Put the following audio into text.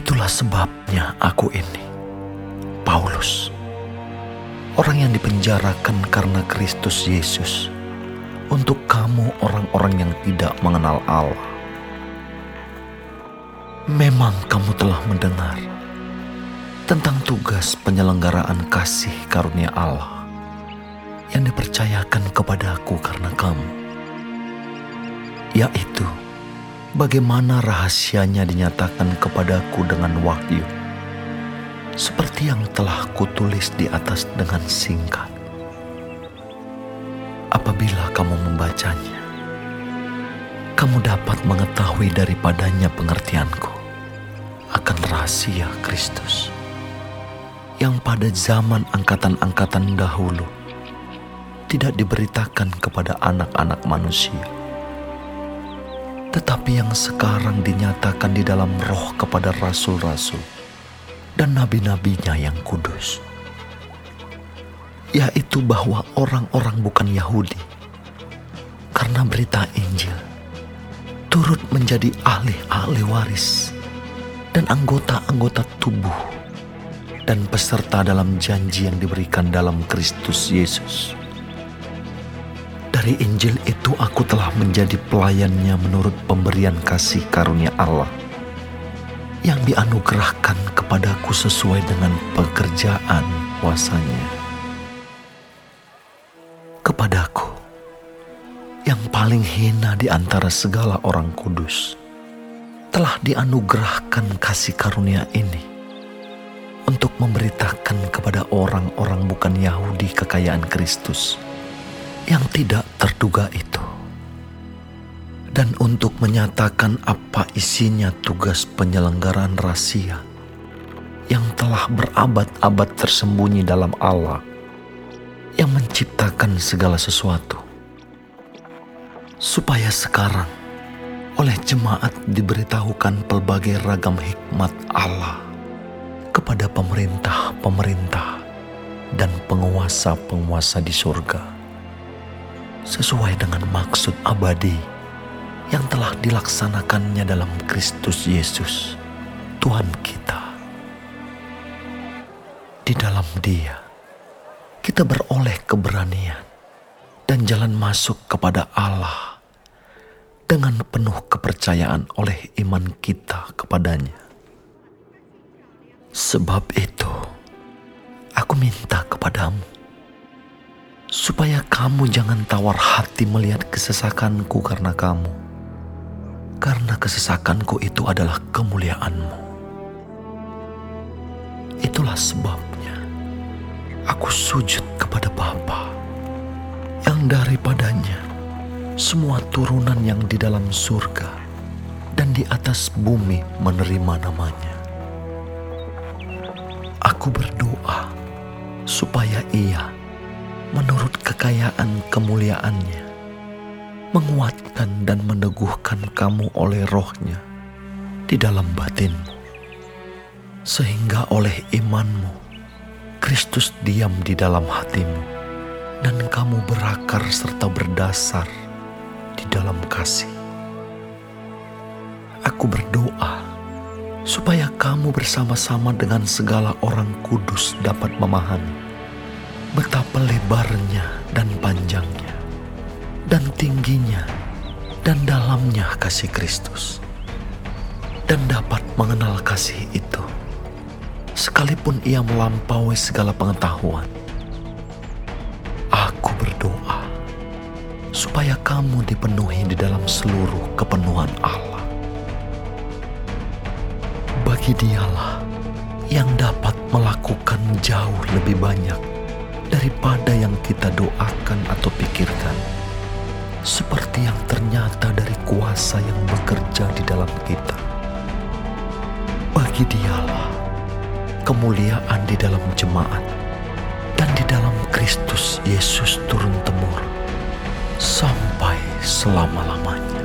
Itulah sebabnya aku ini, Paulus, orang yang dipenjarakan karena Kristus Yesus, untuk kamu orang-orang yang tidak mengenal Allah. Memang kamu telah mendengar tentang tugas penyelenggaraan kasih karunia Allah yang dipercayakan kepadaku karena kamu, yaitu bagaimana rahasianya dinyatakan kepadaku dengan wahyu, seperti yang telah kutulis di atas dengan singkat. Apabila kamu membacanya, kamu dapat mengetahui daripadanya pengertianku akan rahasia Kristus yang pada zaman angkatan-angkatan dahulu tidak diberitakan kepada anak-anak manusia tetapi yang sekarang dinyatakan di dalam roh kepada rasul-rasul dan nabi-nabinya yang kudus, yaitu bahwa orang-orang bukan Yahudi, karena berita Injil, turut menjadi ahli-ahli waris dan anggota-anggota tubuh dan peserta dalam janji yang diberikan dalam Kristus Yesus. Dari Injil itu aku telah menjadi pelayannya menurut pemberian kasih karunia Allah yang dianugerahkan kepadaku sesuai dengan pekerjaan kuasanya. Kepadaku yang paling hina di antara segala orang kudus telah dianugerahkan kasih karunia ini untuk memberitakan kepada orang-orang bukan Yahudi kekayaan Kristus yang tidak terduga itu. Dan untuk menyatakan apa isinya tugas penyelenggaraan rahasia yang telah berabad-abad tersembunyi dalam Allah yang menciptakan segala sesuatu. Supaya sekarang oleh jemaat diberitahukan pelbagai ragam hikmat Allah kepada pemerintah-pemerintah dan penguasa-penguasa di surga sesuai dengan maksud abadi yang telah dilaksanakannya dalam Kristus Yesus, Tuhan kita. Di dalam Dia, kita beroleh keberanian dan jalan masuk kepada Allah dengan penuh kepercayaan oleh iman kita kepadanya. Sebab itu, aku minta kepadamu supaya kamu jangan tawar hati melihat kesesakanku karena kamu. Karena kesesakanku itu adalah kemuliaanmu. Itulah sebabnya aku sujud kepada Bapa yang daripadanya semua turunan yang di dalam surga dan di atas bumi menerima namanya. Aku berdoa supaya ia menurut kekayaan kemuliaannya, menguatkan dan meneguhkan kamu oleh rohnya di dalam batinmu, sehingga oleh imanmu Kristus diam di dalam hatimu dan kamu berakar serta berdasar di dalam kasih. Aku berdoa supaya kamu bersama-sama dengan segala orang kudus dapat memahami betapa lebarnya dan panjangnya, dan tingginya dan dalamnya kasih Kristus, dan dapat mengenal kasih itu, sekalipun ia melampaui segala pengetahuan. Aku berdoa supaya kamu dipenuhi di dalam seluruh kepenuhan Allah. Bagi dialah yang dapat melakukan jauh lebih banyak daripada yang kita doakan atau pikirkan, seperti yang ternyata dari kuasa yang bekerja di dalam kita. Bagi Dialah kemuliaan di dalam jemaat dan di dalam Kristus Yesus turun-temurun sampai selama-lamanya.